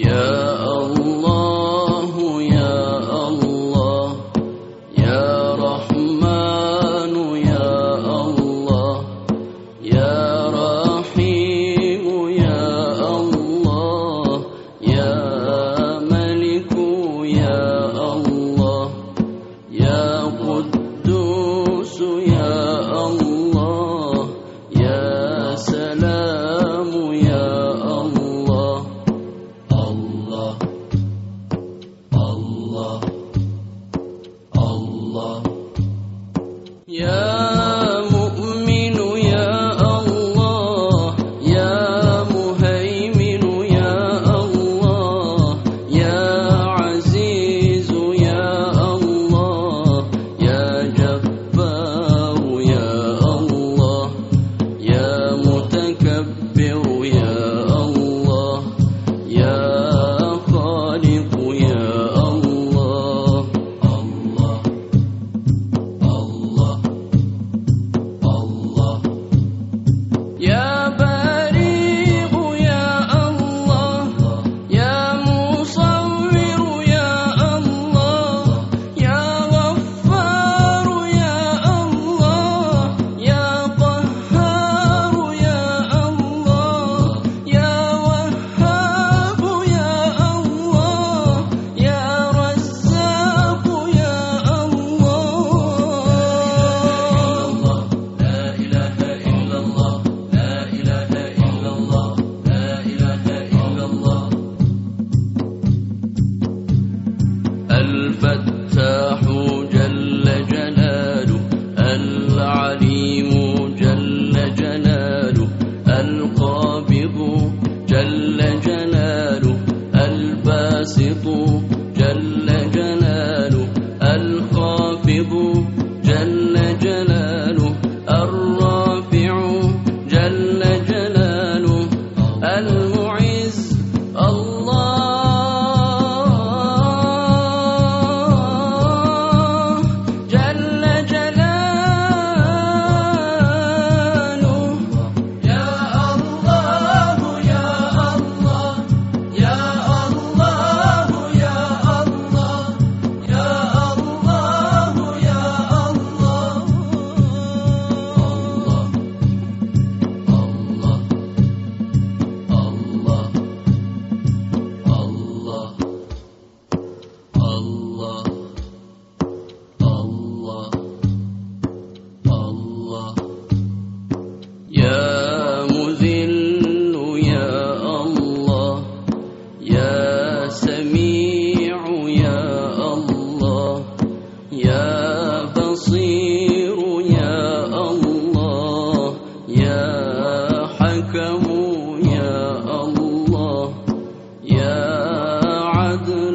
Yeah. الفتاح عدل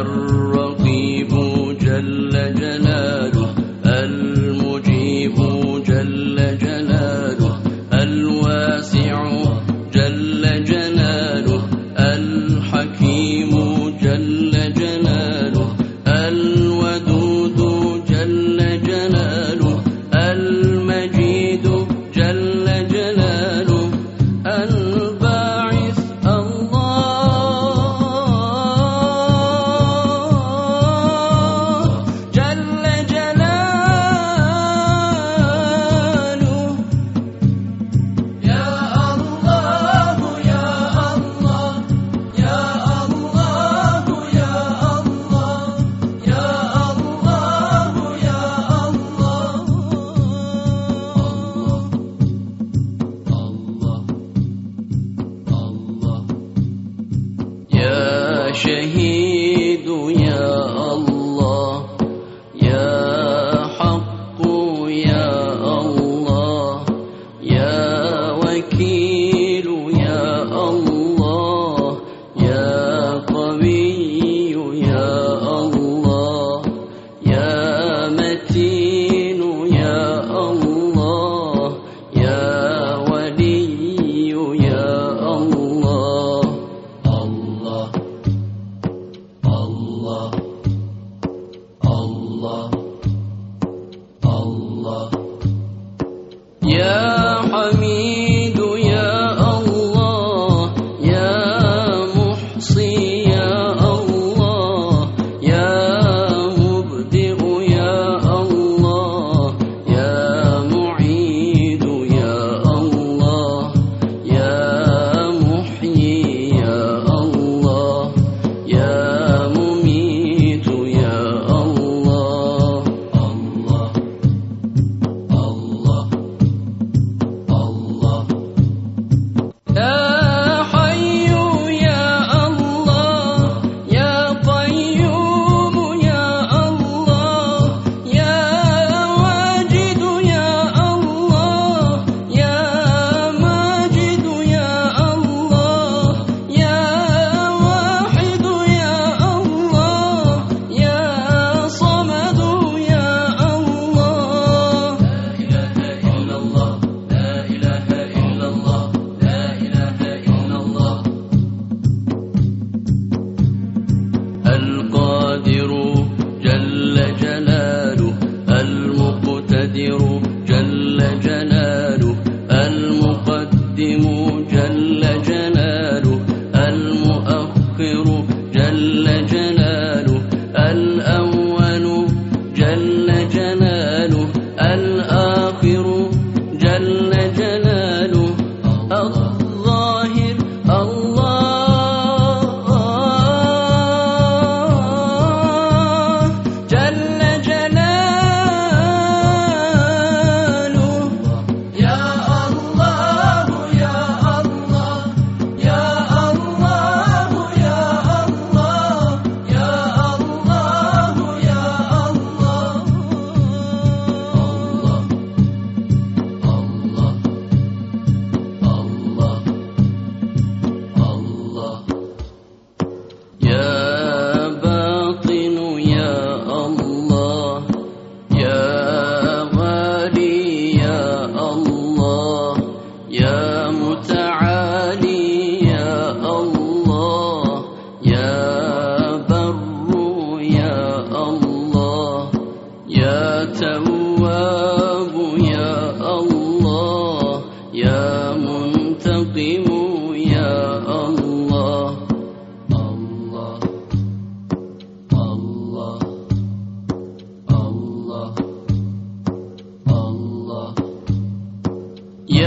الرحمن